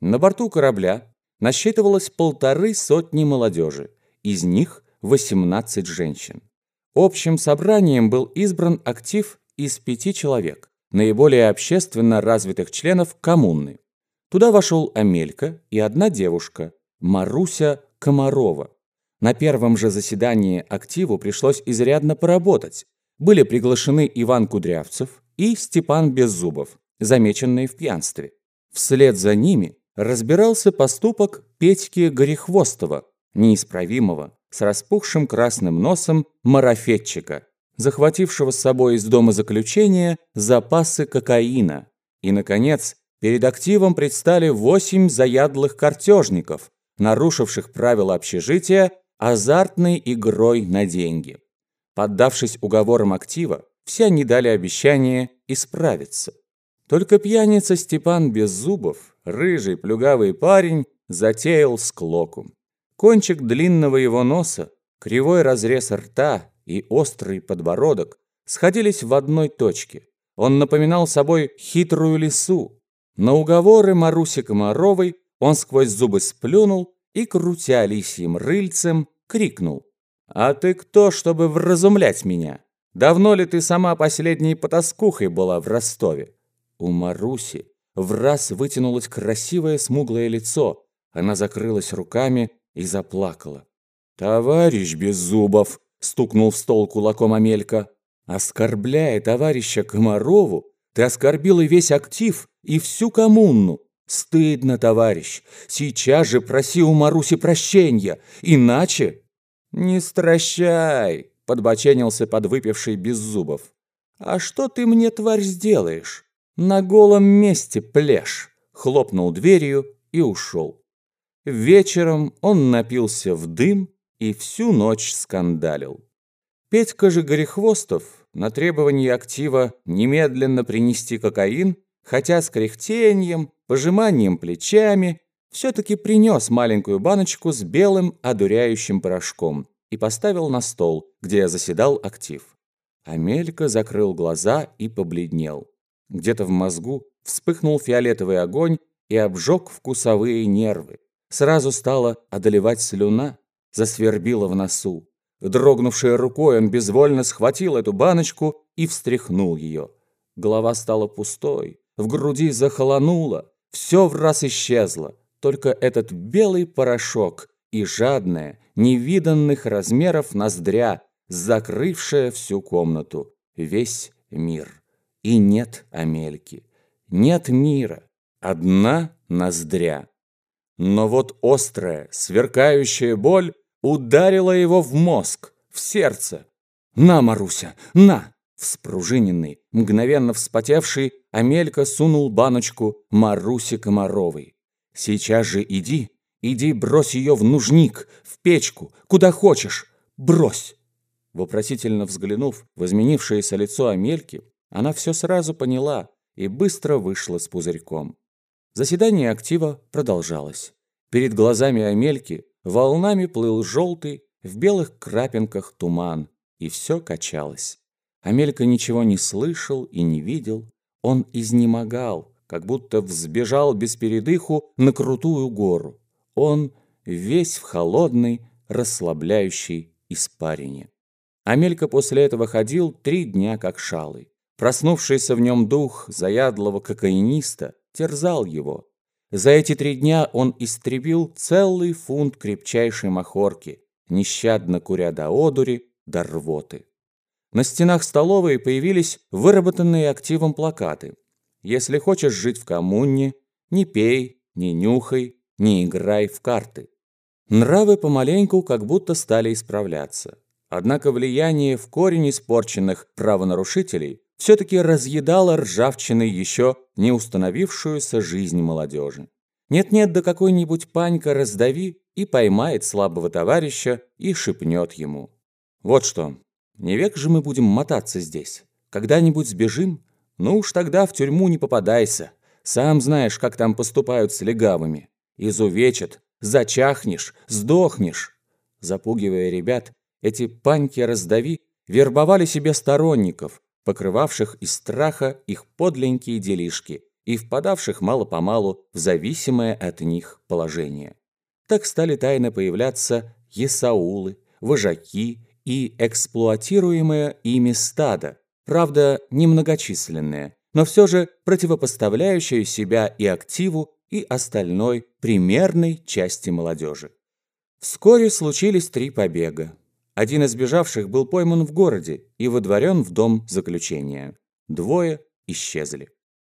На борту корабля насчитывалось полторы сотни молодежи, из них 18 женщин. Общим собранием был избран актив из пяти человек, наиболее общественно развитых членов коммуны. Туда вошел Амелька и одна девушка, Маруся Комарова. На первом же заседании активу пришлось изрядно поработать. Были приглашены Иван Кудрявцев и Степан Беззубов, замеченные в пьянстве. Вслед за ними разбирался поступок Петьки Горехвостова, неисправимого, с распухшим красным носом марафетчика, захватившего с собой из дома заключения запасы кокаина. И, наконец, перед активом предстали восемь заядлых картежников, нарушивших правила общежития азартной игрой на деньги. Поддавшись уговорам актива, все они дали обещание исправиться. Только пьяница Степан Беззубов, рыжий плюгавый парень, затеял склоку. Кончик длинного его носа, кривой разрез рта и острый подбородок сходились в одной точке. Он напоминал собой хитрую лису. На уговоры Маруси Комаровой он сквозь зубы сплюнул и, крутя лисьим рыльцем, крикнул. «А ты кто, чтобы вразумлять меня? Давно ли ты сама последней потаскухой была в Ростове?» У Маруси в раз вытянулось красивое смуглое лицо. Она закрылась руками и заплакала. «Товарищ Беззубов!» — стукнул в стол кулаком Амелька. «Оскорбляя товарища Комарову, ты оскорбил и весь актив, и всю коммуну. Стыдно, товарищ. Сейчас же проси у Маруси прощения, иначе...» «Не стращай!» — подбоченился подвыпивший Беззубов. «А что ты мне, тварь, сделаешь? На голом месте плешь!» Хлопнул дверью и ушел. Вечером он напился в дым и всю ночь скандалил. Петька же Горехвостов на требование актива немедленно принести кокаин, хотя с кряхтением, пожиманием плечами, все-таки принес маленькую баночку с белым одуряющим порошком и поставил на стол, где заседал актив. Амелька закрыл глаза и побледнел. Где-то в мозгу вспыхнул фиолетовый огонь и обжег вкусовые нервы. Сразу стала одолевать слюна, засвербила в носу. Дрогнувшей рукой он безвольно схватил эту баночку и встряхнул ее. Голова стала пустой, в груди захолонуло, все в раз исчезло. Только этот белый порошок и жадная, невиданных размеров ноздря, закрывшая всю комнату, весь мир. И нет Амельки, нет мира, одна ноздря. Но вот острая, сверкающая боль ударила его в мозг, в сердце. «На, Маруся, на!» Вспружиненный, мгновенно вспотевший, Амелька сунул баночку Марусе Комаровой. «Сейчас же иди, иди брось ее в нужник, в печку, куда хочешь, брось!» Вопросительно взглянув в изменившееся лицо Амельки, она все сразу поняла и быстро вышла с пузырьком. Заседание актива продолжалось. Перед глазами Амельки волнами плыл желтый, в белых крапинках туман, и все качалось. Амелька ничего не слышал и не видел. Он изнемогал, как будто взбежал без передыху на крутую гору. Он весь в холодной, расслабляющей испарине. Амелька после этого ходил три дня как шалый. Проснувшийся в нем дух заядлого кокаиниста терзал его. За эти три дня он истребил целый фунт крепчайшей махорки, нещадно куря до одури, до рвоты. На стенах столовой появились выработанные активом плакаты. «Если хочешь жить в коммуне, не пей, не нюхай, не играй в карты». Нравы помаленьку как будто стали исправляться. Однако влияние в корень испорченных правонарушителей все-таки разъедала ржавчиной еще не установившуюся жизнь молодежи. Нет-нет, да какой-нибудь панька раздави и поймает слабого товарища и шепнет ему. Вот что, не век же мы будем мотаться здесь. Когда-нибудь сбежим? Ну уж тогда в тюрьму не попадайся. Сам знаешь, как там поступают с легавыми. Изувечат, зачахнешь, сдохнешь. Запугивая ребят, эти паньки раздави вербовали себе сторонников – покрывавших из страха их подленькие делишки, и впадавших мало-помалу в зависимое от них положение. Так стали тайно появляться есаулы, вожаки и эксплуатируемые ими стадо, правда, немногочисленные, но все же противопоставляющие себя и активу, и остальной примерной части молодежи. Вскоре случились три побега. Один из бежавших был пойман в городе и водворен в дом заключения. Двое исчезли.